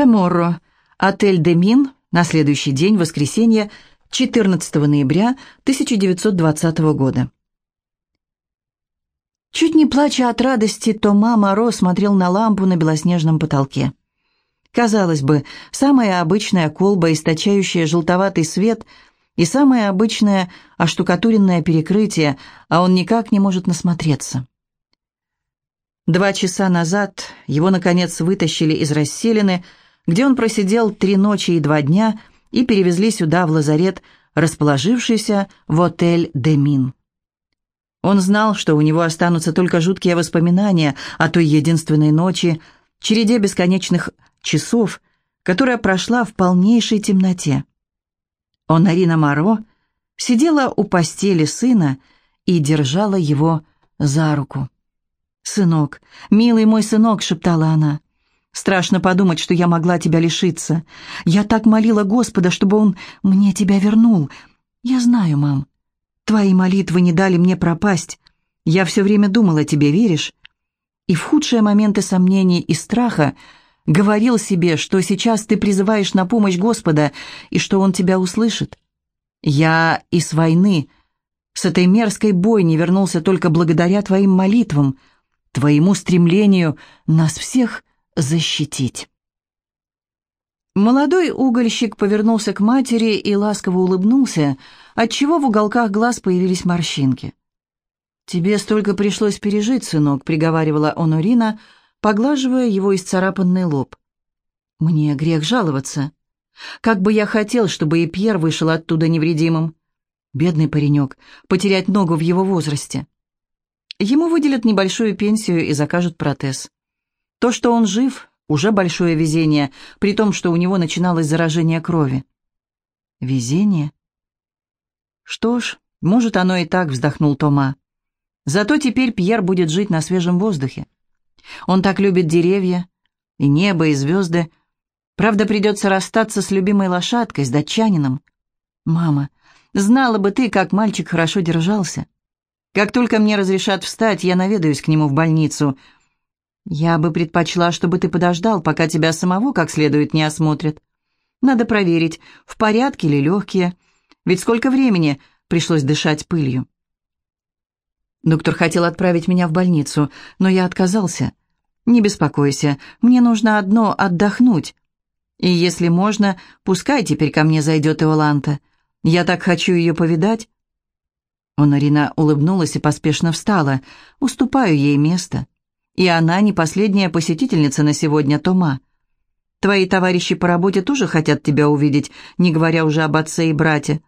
Феморро, отель «Демин», на следующий день, воскресенье, 14 ноября 1920 года. Чуть не плача от радости, Тома Моро смотрел на лампу на белоснежном потолке. Казалось бы, самая обычная колба, источающая желтоватый свет, и самое обычное оштукатуренное перекрытие, а он никак не может насмотреться. Два часа назад его, наконец, вытащили из расселины, где он просидел три ночи и два дня, и перевезли сюда, в лазарет, расположившийся в отель «Демин». Он знал, что у него останутся только жуткие воспоминания о той единственной ночи, череде бесконечных часов, которая прошла в полнейшей темноте. Онарина Моро сидела у постели сына и держала его за руку. «Сынок, милый мой сынок», — шептала она, — «страшно подумать, что я могла тебя лишиться. Я так молила Господа, чтобы Он мне тебя вернул. Я знаю, мам, твои молитвы не дали мне пропасть. Я все время думала тебе, веришь? И в худшие моменты сомнений и страха говорил себе, что сейчас ты призываешь на помощь Господа и что Он тебя услышит. Я и с войны, с этой мерзкой бойни вернулся только благодаря твоим молитвам, твоему стремлению нас всех защитить. Молодой угольщик повернулся к матери и ласково улыбнулся, отчего в уголках глаз появились морщинки. «Тебе столько пришлось пережить, сынок», — приговаривала Онорина, поглаживая его исцарапанный лоб. «Мне грех жаловаться. Как бы я хотел, чтобы и Пьер вышел оттуда невредимым. Бедный паренек, потерять ногу в его возрасте. Ему выделят небольшую пенсию и закажут протез. То, что он жив, уже большое везение, при том, что у него начиналось заражение крови. Везение? Что ж, может, оно и так, вздохнул Тома. Зато теперь Пьер будет жить на свежем воздухе. Он так любит деревья, и небо, и звезды. Правда, придется расстаться с любимой лошадкой, с датчанином. Мама, знала бы ты, как мальчик хорошо держался. Как только мне разрешат встать, я наведаюсь к нему в больницу. Я бы предпочла, чтобы ты подождал, пока тебя самого как следует не осмотрят. Надо проверить, в порядке ли легкие. Ведь сколько времени пришлось дышать пылью. Доктор хотел отправить меня в больницу, но я отказался. Не беспокойся, мне нужно одно — отдохнуть. И если можно, пускай теперь ко мне зайдет Иоланта. Я так хочу ее повидать. Онорина улыбнулась и поспешно встала. «Уступаю ей место. И она не последняя посетительница на сегодня, Тома. Твои товарищи по работе тоже хотят тебя увидеть, не говоря уже об отце и брате.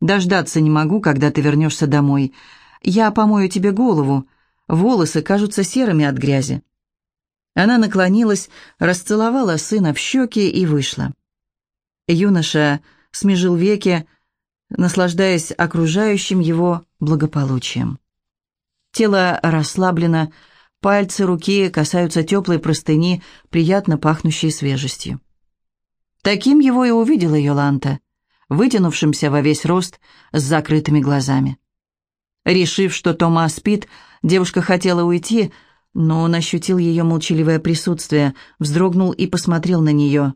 Дождаться не могу, когда ты вернешься домой. Я помою тебе голову. Волосы кажутся серыми от грязи». Она наклонилась, расцеловала сына в щеки и вышла. Юноша смежил веки, наслаждаясь окружающим его благополучием. Тело расслаблено, пальцы руки касаются теплой простыни, приятно пахнущей свежестью. Таким его и увидела Йоланта, вытянувшимся во весь рост с закрытыми глазами. Решив, что Тома спит, девушка хотела уйти, но он ощутил ее молчаливое присутствие, вздрогнул и посмотрел на нее.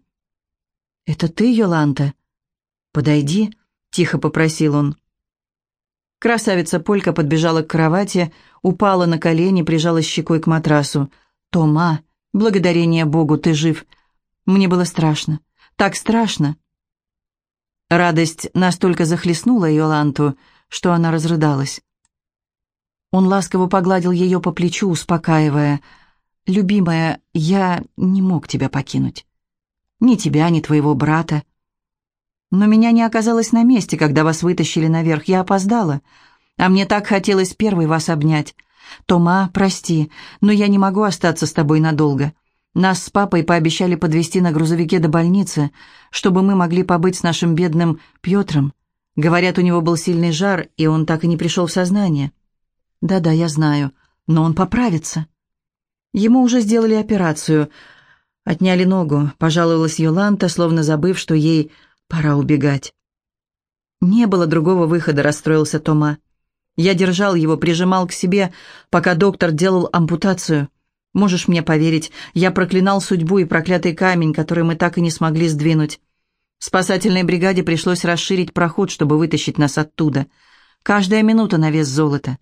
«Это ты, Йоланта? Подойди», тихо попросил он. Красавица Полька подбежала к кровати, упала на колени, прижалась щекой к матрасу. «Тома, благодарение Богу, ты жив. Мне было страшно, так страшно». Радость настолько захлестнула Йоланту, что она разрыдалась. Он ласково погладил ее по плечу, успокаивая. «Любимая, я не мог тебя покинуть. Ни тебя, ни твоего брата. Но меня не оказалось на месте, когда вас вытащили наверх. Я опоздала. А мне так хотелось первой вас обнять. Тома, прости, но я не могу остаться с тобой надолго. Нас с папой пообещали подвезти на грузовике до больницы, чтобы мы могли побыть с нашим бедным Петром. Говорят, у него был сильный жар, и он так и не пришел в сознание. Да-да, я знаю, но он поправится. Ему уже сделали операцию. Отняли ногу, пожаловалась Йоланта, словно забыв, что ей Пора убегать. Не было другого выхода, расстроился Тома. Я держал его, прижимал к себе, пока доктор делал ампутацию. Можешь мне поверить, я проклинал судьбу и проклятый камень, который мы так и не смогли сдвинуть. Спасательной бригаде пришлось расширить проход, чтобы вытащить нас оттуда. Каждая минута на вес золота.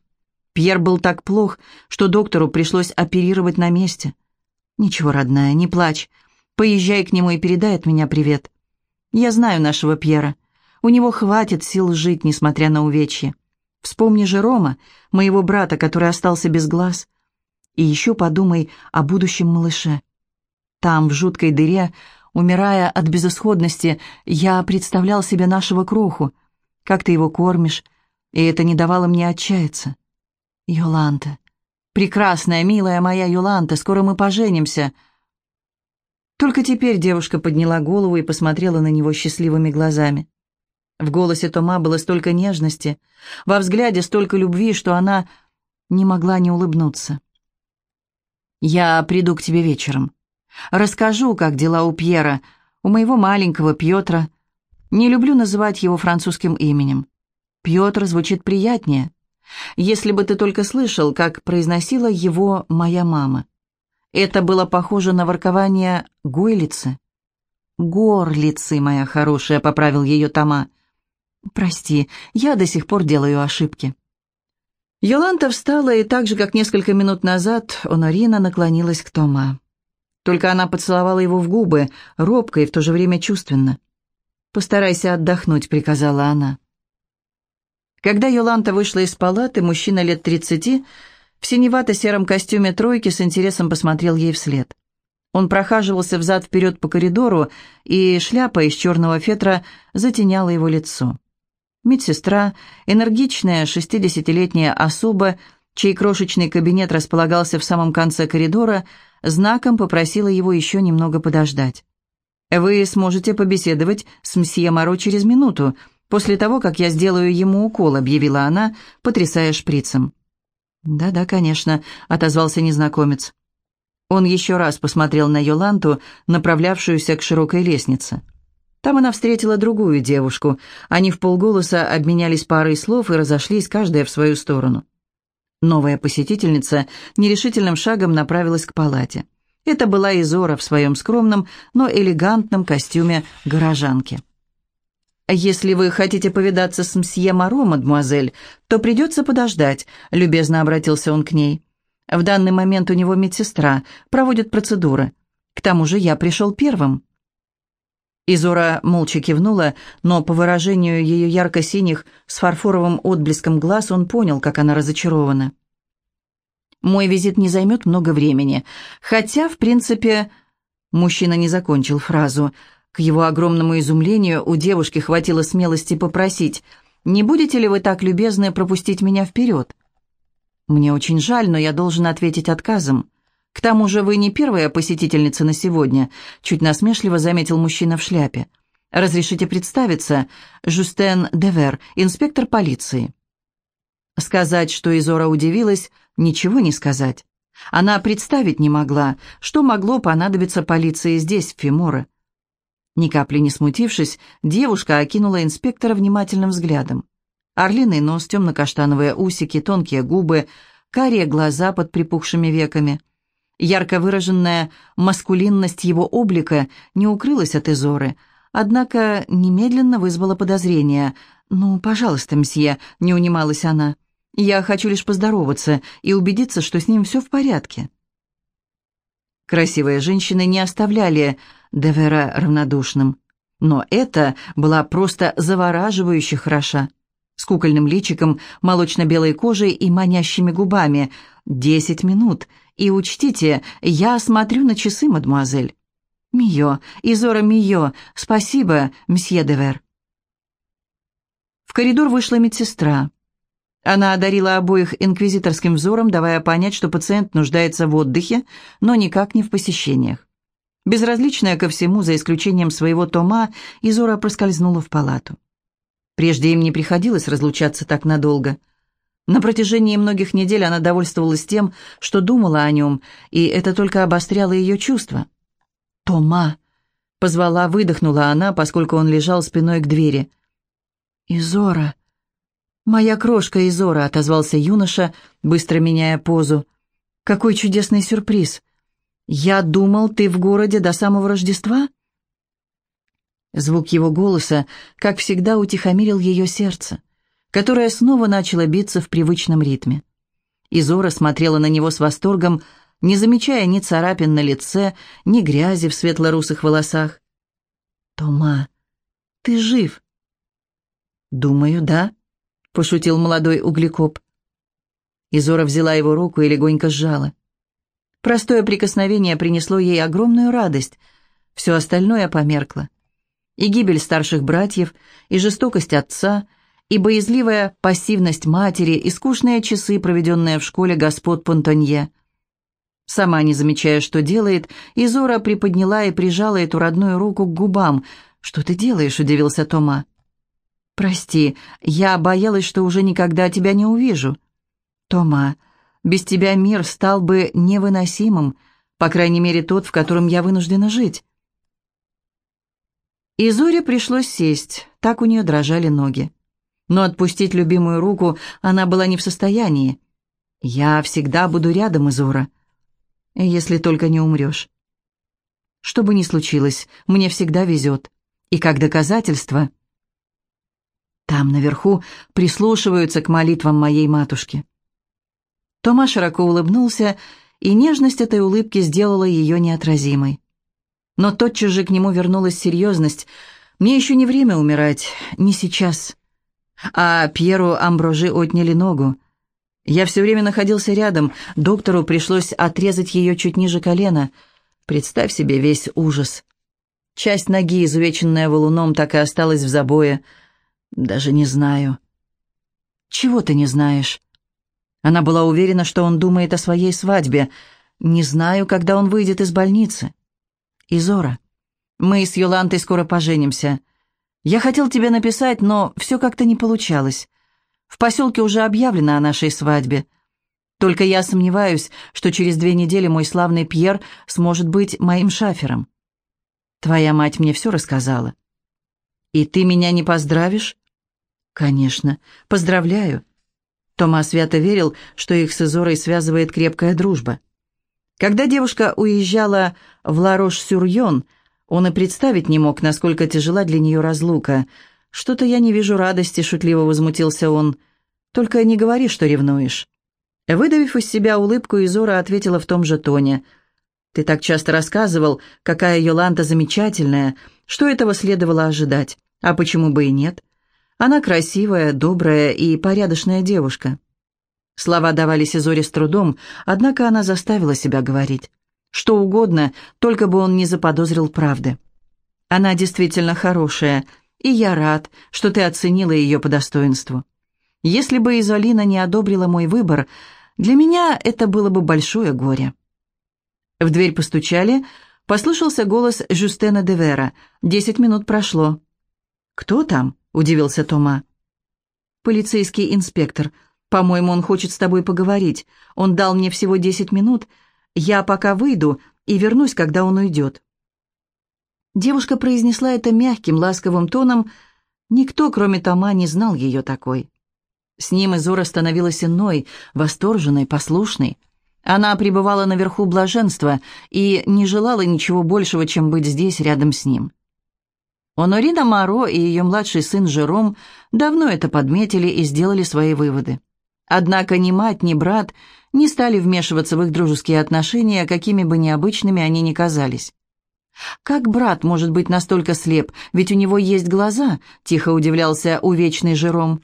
Пьер был так плох, что доктору пришлось оперировать на месте. Ничего, родная, не плачь. Поезжай к нему и передай от меня привет. Я знаю нашего Пьера. У него хватит сил жить, несмотря на увечье. Вспомни же Рома, моего брата, который остался без глаз. И еще подумай о будущем малыше. Там, в жуткой дыре, умирая от безысходности, я представлял себе нашего кроху. Как ты его кормишь, и это не давало мне отчаяться. Йоланта, прекрасная, милая моя Йоланта, скоро мы поженимся. Только теперь девушка подняла голову и посмотрела на него счастливыми глазами. В голосе Тома было столько нежности, во взгляде столько любви, что она не могла не улыбнуться. «Я приду к тебе вечером. Расскажу, как дела у Пьера, у моего маленького Пьетра. Не люблю называть его французским именем. Пьетр звучит приятнее. Если бы ты только слышал, как произносила его моя мама. Это было похоже на воркование гойлицы. «Горлицы, моя хорошая», — поправил ее Тома. «Прости, я до сих пор делаю ошибки». Йоланта встала, и так же, как несколько минут назад, Онорина наклонилась к Тома. Только она поцеловала его в губы, робко и в то же время чувственно. «Постарайся отдохнуть», — приказала она. Когда Йоланта вышла из палаты, мужчина лет тридцати в синевато-сером костюме тройки с интересом посмотрел ей вслед. Он прохаживался взад-вперед по коридору, и шляпа из черного фетра затеняла его лицо. Медсестра, энергичная шестидесятилетняя особа, чей крошечный кабинет располагался в самом конце коридора, знаком попросила его еще немного подождать. «Вы сможете побеседовать с мсье Моро через минуту, после того, как я сделаю ему укол», — объявила она, потрясая шприцем. «Да-да, конечно», — отозвался незнакомец. Он еще раз посмотрел на Йоланту, направлявшуюся к широкой лестнице. Там она встретила другую девушку. Они в полголоса обменялись парой слов и разошлись, каждая в свою сторону. Новая посетительница нерешительным шагом направилась к палате. Это была Изора в своем скромном, но элегантном костюме горожанки. «Если вы хотите повидаться с мсье Маро, мадемуазель, то придется подождать», — любезно обратился он к ней. «В данный момент у него медсестра, проводит процедуры. К тому же я пришел первым». Изора молча кивнула, но по выражению ее ярко-синих с фарфоровым отблеском глаз он понял, как она разочарована. «Мой визит не займет много времени, хотя, в принципе...» Мужчина не закончил фразу. К его огромному изумлению у девушки хватило смелости попросить, «Не будете ли вы так любезны пропустить меня вперед?» «Мне очень жаль, но я должен ответить отказом. «К тому же вы не первая посетительница на сегодня», — чуть насмешливо заметил мужчина в шляпе. «Разрешите представиться, Жустен Девер, инспектор полиции». Сказать, что Изора удивилась, ничего не сказать. Она представить не могла, что могло понадобиться полиции здесь, в Фиморе. Ни капли не смутившись, девушка окинула инспектора внимательным взглядом. Орлиный нос, темно-каштановые усики, тонкие губы, карие глаза под припухшими веками — Ярко выраженная маскулинность его облика не укрылась от Изоры, однако немедленно вызвала подозрение. «Ну, пожалуйста, мсье», — не унималась она, — «я хочу лишь поздороваться и убедиться, что с ним все в порядке». Красивые женщины не оставляли Девера равнодушным, но это была просто завораживающе хороша с кукольным личиком, молочно-белой кожей и манящими губами. Десять минут, и учтите, я смотрю на часы, мадемуазель. Мио, Изора Мио, спасибо, мсье Девер. В коридор вышла медсестра. Она одарила обоих инквизиторским взором, давая понять, что пациент нуждается в отдыхе, но никак не в посещениях. Безразличная ко всему, за исключением своего тома, Изора проскользнула в палату. Прежде им не приходилось разлучаться так надолго – на протяжении многих недель она довольствовалась тем, что думала о нем, и это только обостряло ее чувства. «Тома!» — позвала, выдохнула она, поскольку он лежал спиной к двери. «Изора!» «Моя крошка Изора!» — отозвался юноша, быстро меняя позу. Какой чудесный сюрприз! Я думал, ты в городе до самого Рождества?» Звук его голоса, как всегда, утихомирил ее сердце, которое снова начало биться в привычном ритме. Изора смотрела на него с восторгом, не замечая ни царапин на лице, ни грязи в светло-русых волосах. «Тома, ты жив?» «Думаю, да», — пошутил молодой углекоп. Изора взяла его руку и легонько сжала. Простое прикосновение принесло ей огромную радость. Все остальное померкло. И гибель старших братьев, и жестокость отца — и боязливая пассивность матери, и скучные часы, проведенные в школе господ Понтонье. Сама не замечая, что делает, Изора приподняла и прижала эту родную руку к губам. «Что ты делаешь?» — удивился Тома. «Прости, я боялась, что уже никогда тебя не увижу». «Тома, без тебя мир стал бы невыносимым, по крайней мере, тот, в котором я вынуждена жить». Изоре пришлось сесть, так у нее дрожали ноги но отпустить любимую руку она была не в состоянии. «Я всегда буду рядом, Изора, если только не умрешь. Что бы ни случилось, мне всегда везет. И как доказательство...» Там, наверху, прислушиваются к молитвам моей матушки. Тома широко улыбнулся, и нежность этой улыбки сделала ее неотразимой. Но тотчас же к нему вернулась серьезность. «Мне еще не время умирать, не сейчас а Пьеру Амброжи отняли ногу. Я все время находился рядом, доктору пришлось отрезать ее чуть ниже колена. Представь себе весь ужас. Часть ноги, изувеченная валуном, так и осталась в забое. Даже не знаю. Чего ты не знаешь? Она была уверена, что он думает о своей свадьбе. Не знаю, когда он выйдет из больницы. Изора, мы с Йолантой скоро поженимся. Я хотел тебе написать, но все как-то не получалось. В поселке уже объявлено о нашей свадьбе. Только я сомневаюсь, что через две недели мой славный Пьер сможет быть моим шафером. Твоя мать мне все рассказала. И ты меня не поздравишь? Конечно, поздравляю. Тома свято верил, что их с Изорой связывает крепкая дружба. Когда девушка уезжала в Ларош-Сюрьон, он и представить не мог, насколько тяжела для нее разлука. «Что-то я не вижу радости», — шутливо возмутился он. «Только не говори, что ревнуешь». Выдавив из себя улыбку, Изора ответила в том же тоне. «Ты так часто рассказывал, какая Йоланта замечательная, что этого следовало ожидать. А почему бы и нет? Она красивая, добрая и порядочная девушка». Слова давались Изоре с трудом, однако она заставила себя говорить. Что угодно, только бы он не заподозрил правды. Она действительно хорошая, и я рад, что ты оценила ее по достоинству. Если бы Изолина не одобрила мой выбор, для меня это было бы большое горе. В дверь постучали, послышался голос Жюстена де Вера. Десять минут прошло. «Кто там?» — удивился Тома. «Полицейский инспектор. По-моему, он хочет с тобой поговорить. Он дал мне всего десять минут, я пока выйду и вернусь, когда он уйдет». Девушка произнесла это мягким, ласковым тоном. Никто, кроме Тома, не знал ее такой. С ним Изора становилась иной, восторженной, послушной. Она пребывала наверху блаженства и не желала ничего большего, чем быть здесь, рядом с ним. Онорина Маро и ее младший сын Жером давно это подметили и сделали свои выводы. Однако ни мать, ни брат не стали вмешиваться в их дружеские отношения, какими бы необычными они ни казались. «Как брат может быть настолько слеп, ведь у него есть глаза?» — тихо удивлялся увечный Жером.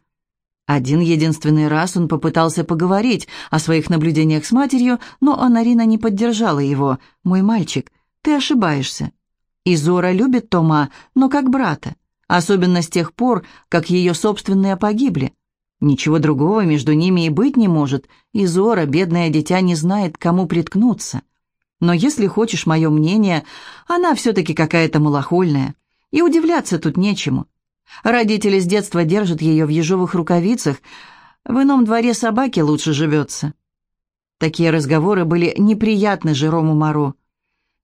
Один единственный раз он попытался поговорить о своих наблюдениях с матерью, но Анарина не поддержала его. «Мой мальчик, ты ошибаешься. Изора любит Тома, но как брата, особенно с тех пор, как ее собственные погибли. Ничего другого между ними и быть не может, и Зора, бедное дитя, не знает, кому приткнуться. Но если хочешь мое мнение, она все-таки какая-то малохольная, и удивляться тут нечему. Родители с детства держат ее в ежовых рукавицах, в ином дворе собаке лучше живется. Такие разговоры были неприятны Жерому Моро.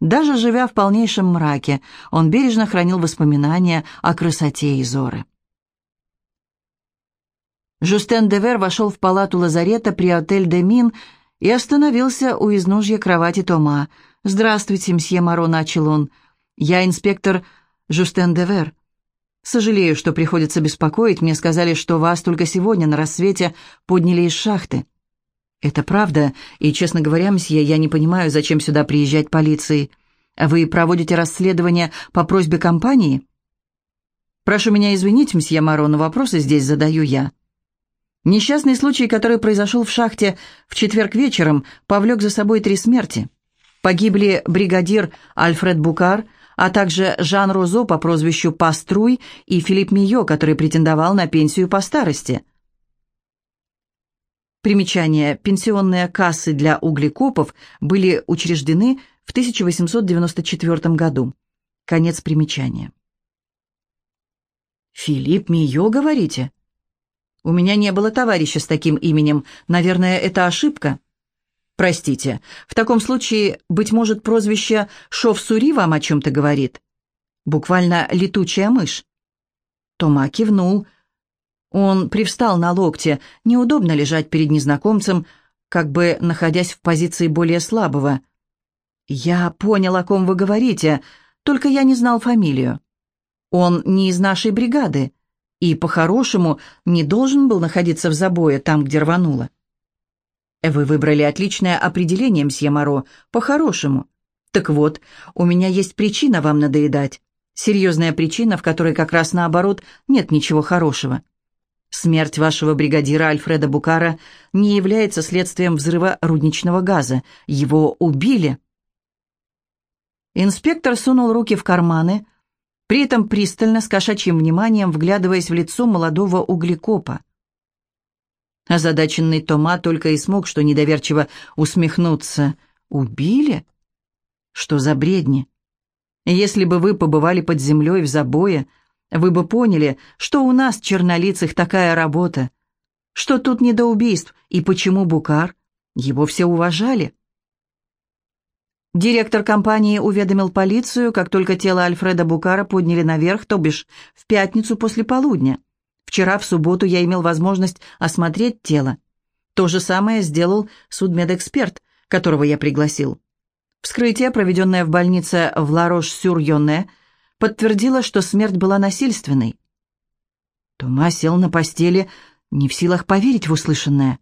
Даже живя в полнейшем мраке, он бережно хранил воспоминания о красоте Изоры. Жустен Девер вошел в палату лазарета при отель «Дю Мин» и остановился у изножья кровати Тома. «Здравствуйте, мсье Моро», — начал он. «Я инспектор Жустен Девер. Сожалею, что приходится беспокоить. Мне сказали, что вас только сегодня на рассвете подняли из шахты». «Это правда, и, честно говоря, мсье, я не понимаю, зачем сюда приезжать полиции. Вы проводите расследование по просьбе компании?» «Прошу меня извинить, мсье Моро, но вопросы здесь задаю я». Несчастный случай, который произошел в шахте в четверг вечером, повлек за собой три смерти. Погибли бригадир Альфред Букар, а также Жан Розо по прозвищу Паструй и Филипп Мио, который претендовал на пенсию по старости. Примечание. Пенсионные кассы для углекопов были учреждены в 1894 году. Конец примечания. «Филипп Мио, говорите?» У меня не было товарища с таким именем. Наверное, это ошибка. Простите. В таком случае, быть может, прозвище Шов-Сури вам о чем-то говорит? Буквально летучая мышь. Тома кивнул. Он привстал на локте. Неудобно лежать перед незнакомцем, как бы находясь в позиции более слабого. «Я понял, о ком вы говорите, только я не знал фамилию. Он не из нашей бригады и, по-хорошему, не должен был находиться в забое, там, где рвануло. Вы выбрали отличное определение, мсье Моро, по-хорошему. Так вот, у меня есть причина вам надоедать. Серьезная причина, в которой как раз наоборот нет ничего хорошего. Смерть вашего бригадира Альфреда Букара не является следствием взрыва рудничного газа. Его убили. Инспектор сунул руки в карманы, при этом пристально, с кошачьим вниманием, вглядываясь в лицо молодого углекопа. Озадаченный Тома только и смог, что недоверчиво усмехнуться. «Убили? Что за бредни? Если бы вы побывали под землей в забое, вы бы поняли, что у нас, чернолицых, такая работа, что тут не до убийств, и почему Букар? Его все уважали». Директор компании уведомил полицию, как только тело Альфреда Букара подняли наверх, то бишь в пятницу после полудня. Вчера в субботу я имел возможность осмотреть тело. То же самое сделал судмедэксперт, которого я пригласил. Вскрытие, проведенное в больнице в Ларош-Сюр-Йоне, подтвердило, что смерть была насильственной. Тома сел на постели, не в силах поверить в услышанное.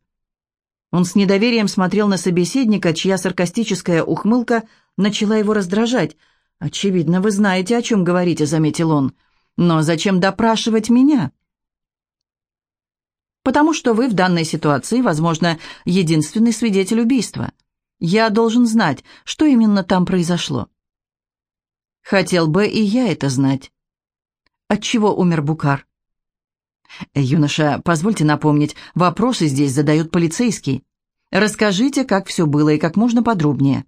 Он с недоверием смотрел на собеседника, чья саркастическая ухмылка начала его раздражать. «Очевидно, вы знаете, о чем говорите», — заметил он. «Но зачем допрашивать меня?» «Потому что вы в данной ситуации, возможно, единственный свидетель убийства. Я должен знать, что именно там произошло». «Хотел бы и я это знать». «Отчего умер Букар?» «Юноша, позвольте напомнить, вопросы здесь задают полицейский. Расскажите, как все было и как можно подробнее».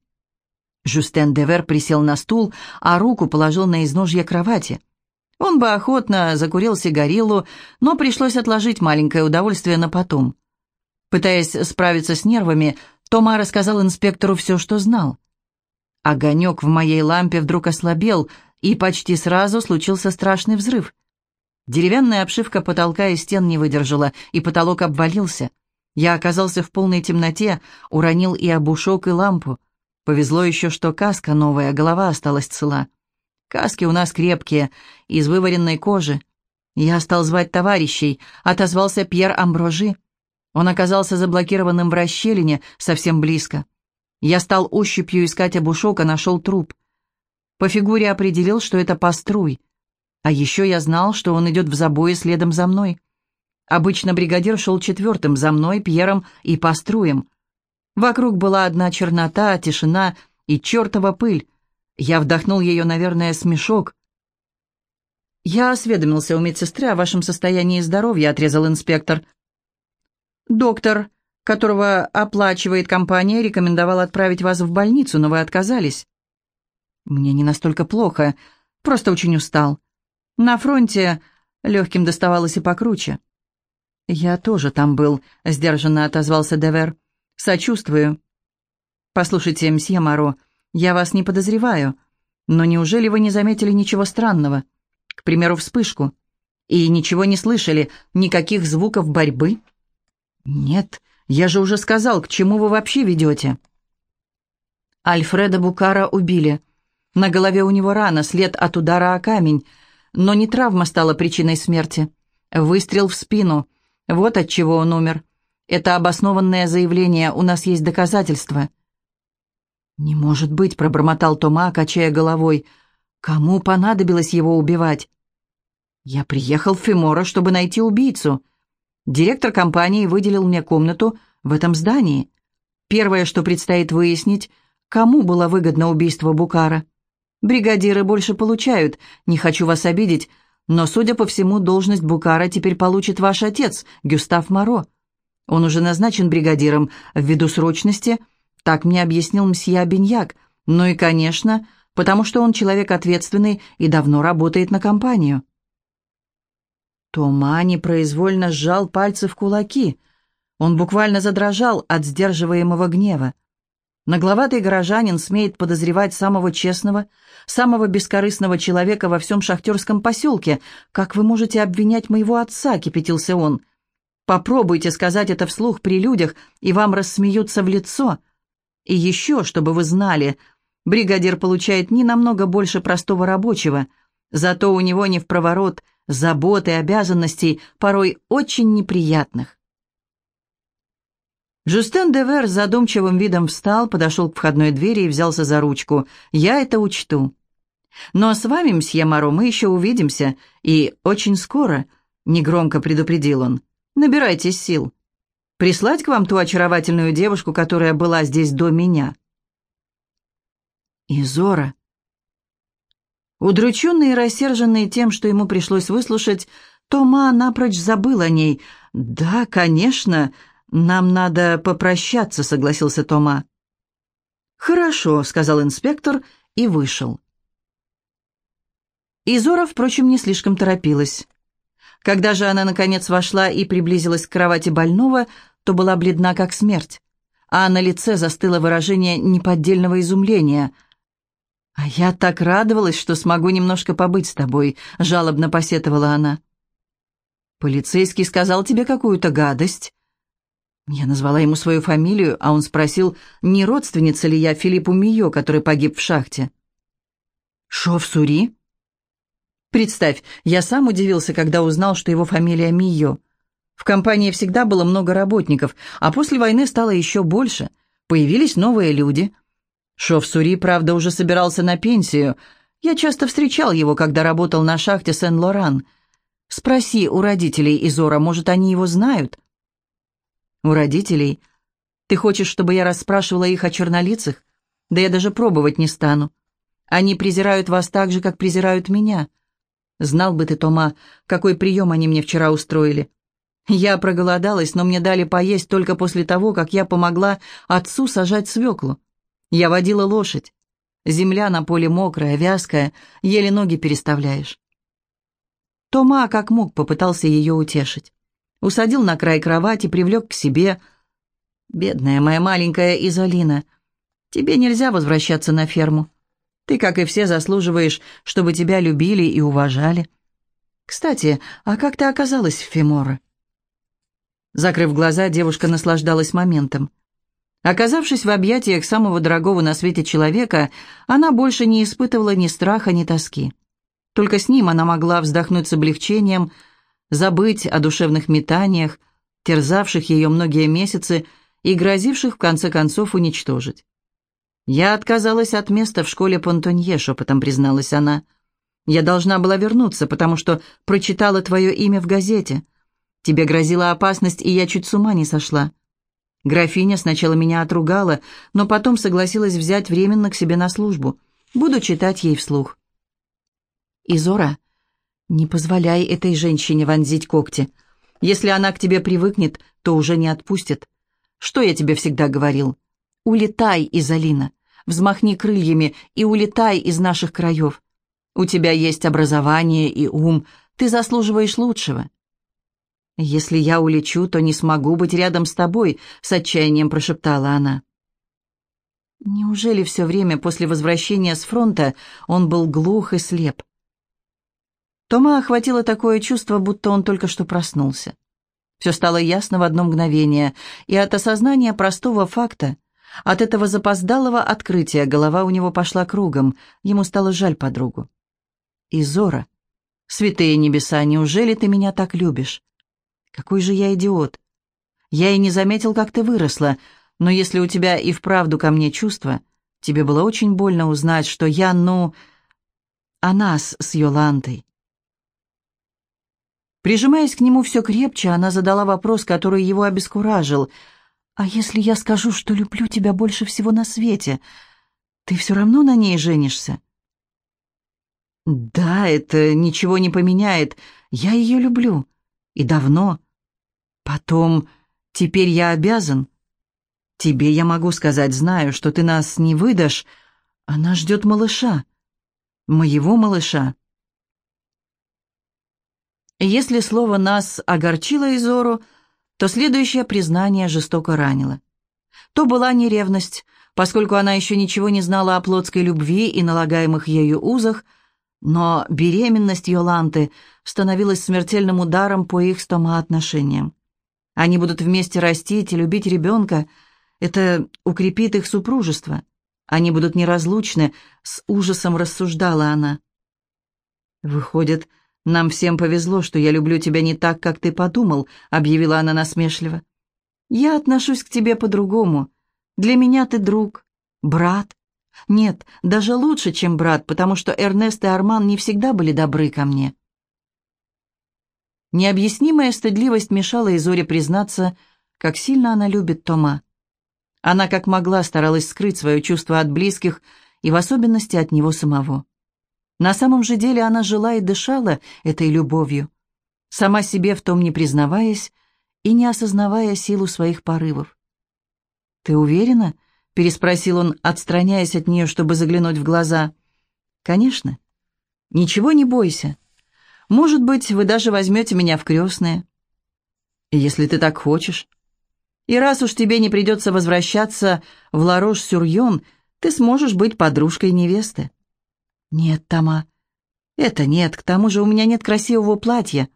Жустен Девер присел на стул, а руку положил на изножье кровати. Он бы охотно закурил сигарилу, но пришлось отложить маленькое удовольствие на потом. Пытаясь справиться с нервами, Тома рассказал инспектору все, что знал. Огонек в моей лампе вдруг ослабел, и почти сразу случился страшный взрыв. Деревянная обшивка потолка и стен не выдержала, и потолок обвалился. Я оказался в полной темноте, уронил и обушок, и лампу. Повезло еще, что каска новая, голова осталась цела. Каски у нас крепкие, из вываренной кожи. Я стал звать товарищей, отозвался Пьер Амброжи. Он оказался заблокированным в расщелине, совсем близко. Я стал ощупью искать обушок, а нашел труп. По фигуре определил, что это паструй. А еще я знал, что он идет в забое следом за мной. Обычно бригадир шел четвертым, за мной, Пьером и Паструем. Вокруг была одна чернота, тишина и чертова пыль. Я вдохнул ее, наверное, смешок. «Я осведомился у медсестры о вашем состоянии здоровья», — отрезал инспектор. «Доктор, которого оплачивает компания, рекомендовал отправить вас в больницу, но вы отказались». «Мне не настолько плохо, просто очень устал. На фронте легким доставалось и покруче. «Я тоже там был», — сдержанно отозвался Девер. «Сочувствую». «Послушайте, мсье Маро, я вас не подозреваю, но неужели вы не заметили ничего странного? К примеру, вспышку. И ничего не слышали, никаких звуков борьбы?» «Нет, Я же уже сказал, к чему вы вообще ведете?» Альфреда Букара убили. На голове у него рана, след от удара о камень. Но не травма стала причиной смерти. Выстрел в спину. Вот от чего он умер. Это обоснованное заявление, у нас есть доказательства. «Не может быть», — пробормотал Тома, качая головой. «Кому понадобилось его убивать?» «Я приехал в Фимора, чтобы найти убийцу. Директор компании выделил мне комнату в этом здании. Первое, что предстоит выяснить, кому было выгодно убийство Букара. Бригадиры больше получают, не хочу вас обидеть, но, судя по всему, должность Букара теперь получит ваш отец, Гюстав Моро. Он уже назначен бригадиром ввиду срочности, так мне объяснил мсье Абиньяк. Ну и, конечно, потому что он человек ответственный и давно работает на компанию. Тома непроизвольно сжал пальцы в кулаки. Он буквально задрожал от сдерживаемого гнева. Нагловатый горожанин смеет подозревать самого честного, самого бескорыстного человека во всем шахтерском поселке. «Как вы можете обвинять моего отца?» — кипятился он. «Попробуйте сказать это вслух при людях, и вам рассмеются в лицо. И еще, чтобы вы знали, бригадир получает не намного больше простого рабочего, зато у него не в проворот — забот и обязанностей, порой очень неприятных. Жустен Девер с задумчивым видом встал, подошел к входной двери и взялся за ручку. «Я это учту. Но с вами, мсье Маро, мы еще увидимся, и очень скоро», — негромко предупредил он. «Набирайтесь сил. Прислать к вам ту очаровательную девушку, которая была здесь до меня». «Изора», Удрученный и рассерженный тем, что ему пришлось выслушать, Тома напрочь забыл о ней. «Да, конечно, нам надо попрощаться», — согласился Тома. «Хорошо», — сказал инспектор и вышел. Изора, впрочем, не слишком торопилась. Когда же она, наконец, вошла и приблизилась к кровати больного, то была бледна, как смерть, а на лице застыло выражение неподдельного изумления — «А я так радовалась, что смогу немножко побыть с тобой», — жалобно посетовала она. «Полицейский сказал тебе какую-то гадость». Я назвала ему свою фамилию, а он спросил, не родственница ли я Филиппу Мио, который погиб в шахте. «Шов Сури?» Представь, я сам удивился, когда узнал, что его фамилия Мио. В компании всегда было много работников, а после войны стало еще больше. Появились новые люди — Шов Сури, правда, уже собирался на пенсию. Я часто встречал его, когда работал на шахте Сен-Лоран. Спроси у родителей Изора, может, они его знают?» «У родителей? Ты хочешь, чтобы я расспрашивала их о чернолицах? Да я даже пробовать не стану. Они презирают вас так же, как презирают меня. Знал бы ты, Тома, какой прием они мне вчера устроили. Я проголодалась, но мне дали поесть только после того, как я помогла отцу сажать свеклу. Я водила лошадь. Земля на поле мокрая, вязкая, еле ноги переставляешь. Тома, как мог, попытался ее утешить. Усадил на край кровати, привлек к себе. «Бедная моя маленькая Изолина, тебе нельзя возвращаться на ферму. Ты, как и все, заслуживаешь, чтобы тебя любили и уважали. Кстати, а как ты оказалась в Феморе?» Закрыв глаза, девушка наслаждалась моментом. Оказавшись в объятиях самого дорогого на свете человека, она больше не испытывала ни страха, ни тоски. Только с ним она могла вздохнуть с облегчением, забыть о душевных метаниях, терзавших ее многие месяцы и грозивших в конце концов уничтожить. «Я отказалась от места в школе Понтонье», — шепотом призналась она. «Я должна была вернуться, потому что прочитала твое имя в газете. Тебе грозила опасность, и я чуть с ума не сошла. Графиня сначала меня отругала, но потом согласилась взять временно к себе на службу. Буду читать ей вслух. Изора, не позволяй этой женщине вонзить когти. Если она к тебе привыкнет, то уже не отпустит. Что я тебе всегда говорил? Улетай, Изолина, взмахни крыльями и улетай из наших краев. У тебя есть образование и ум, ты заслуживаешь лучшего. «Если я улечу, то не смогу быть рядом с тобой», — с отчаянием прошептала она. Неужели все время после возвращения с фронта он был глух и слеп? Тома охватило такое чувство, будто он только что проснулся. Все стало ясно в одно мгновение, и от осознания простого факта, от этого запоздалого открытия голова у него пошла кругом, ему стало жаль подругу. «Изора, святые небеса, неужели ты меня так любишь? Какой же я идиот! Я и не заметил, как ты выросла, но если у тебя и вправду ко мне чувства, тебе было очень больно узнать, что я, ну, о нас с Йолантой. Прижимаясь к нему все крепче, она задала вопрос, который его обескуражил. «А если я скажу, что люблю тебя больше всего на свете, ты все равно на ней женишься?» «Да, это ничего не поменяет. Я ее люблю. И давно. Потом, теперь я обязан. Тебе я могу сказать, знаю, что ты нас не выдашь. Она ждет малыша. Моего малыша. Если слово «нас» огорчило Изору, то следующее признание жестоко ранило. То была не ревность, поскольку она еще ничего не знала о плотской любви и налагаемых ею узах, но беременность Йоланты становилась смертельным ударом по их стомоотношениям. Они будут вместе растить и любить ребенка, это укрепит их супружество. Они будут неразлучны, с ужасом рассуждала она. Выходит, «Нам всем повезло, что я люблю тебя не так, как ты подумал», — объявила она насмешливо. «Я отношусь к тебе по-другому. Для меня ты друг, брат. Нет, даже лучше, чем брат, потому что Эрнест и Арман не всегда были добры ко мне». Необъяснимая стыдливость мешала Изоре признаться, как сильно она любит Тома. Она как могла старалась скрыть свое чувство от близких и в особенности от него самого. На самом же деле она жила и дышала этой любовью, сама себе в том не признаваясь и не осознавая силу своих порывов. «Ты уверена?» — переспросил он, отстраняясь от нее, чтобы заглянуть в глаза. «Конечно. Ничего не бойся. Может быть, вы даже возьмете меня в крестные. Если ты так хочешь. И раз уж тебе не придется возвращаться в Ларош-Сюрьон, ты сможешь быть подружкой невесты. «Нет, Тома, это нет, к тому же у меня нет красивого платья».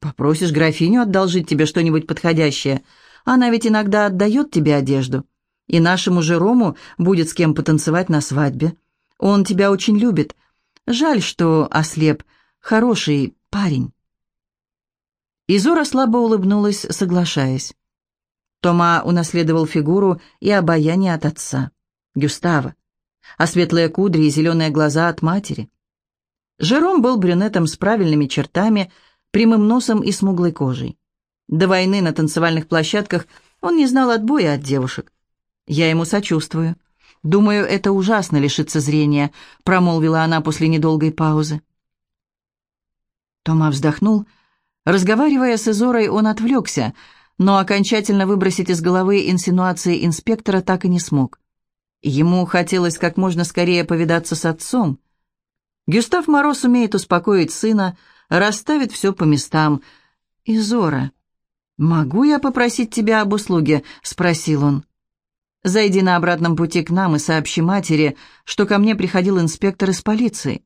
«Попросишь графиню одолжить тебе что-нибудь подходящее. Она ведь иногда отдает тебе одежду. И нашему Жерому будет с кем потанцевать на свадьбе. Он тебя очень любит. Жаль, что ослеп. Хороший парень». Изора слабо улыбнулась, соглашаясь. Тома унаследовал фигуру и обаяние от отца, Гюстава а светлые кудри и зеленые глаза от матери. Жером был брюнетом с правильными чертами, прямым носом и смуглой кожей. До войны на танцевальных площадках он не знал отбоя от девушек. «Я ему сочувствую. Думаю, это ужасно лишиться зрения», — промолвила она после недолгой паузы. Тома вздохнул. Разговаривая с Изорой, он отвлекся, но окончательно выбросить из головы инсинуации инспектора так и не смог. Ему хотелось как можно скорее повидаться с отцом. Гюстав Мороз умеет успокоить сына, расставить все по местам. «Изора, могу я попросить тебя об услуге?» — спросил он. «Зайди на обратном пути к нам и сообщи матери, что ко мне приходил инспектор из полиции.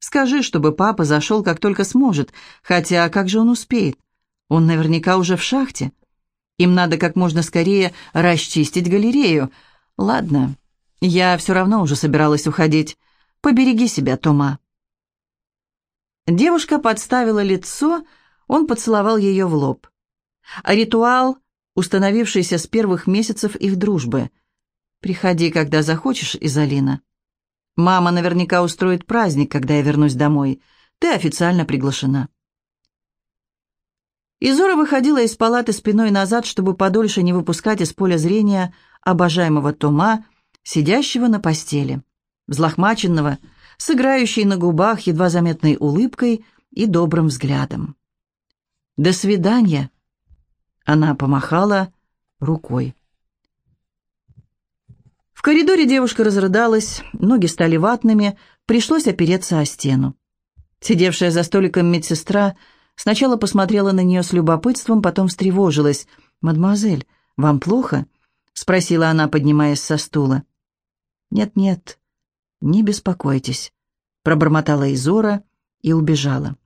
Скажи, чтобы папа зашел как только сможет, хотя как же он успеет? Он наверняка уже в шахте. Им надо как можно скорее расчистить галерею. Ладно, я все равно уже собиралась уходить. Побереги себя, Тома». Девушка подставила лицо, он поцеловал ее в лоб. А ритуал, установившийся с первых месяцев их дружбы. «Приходи, когда захочешь, Изолина. Мама наверняка устроит праздник, когда я вернусь домой. Ты официально приглашена». Изора выходила из палаты спиной назад, чтобы подольше не выпускать из поля зрения обожаемого Тома, сидящего на постели, взлохмаченного, с играющей на губах едва заметной улыбкой и добрым взглядом. «До свидания!» Она помахала рукой. В коридоре девушка разрыдалась, ноги стали ватными, пришлось опереться о стену. Сидевшая за столиком медсестра сначала посмотрела на нее с любопытством, потом встревожилась. «Мадемуазель, вам плохо?» — спросила она, поднимаясь со стула. «Нет-нет, не беспокойтесь», — пробормотала Изора и убежала.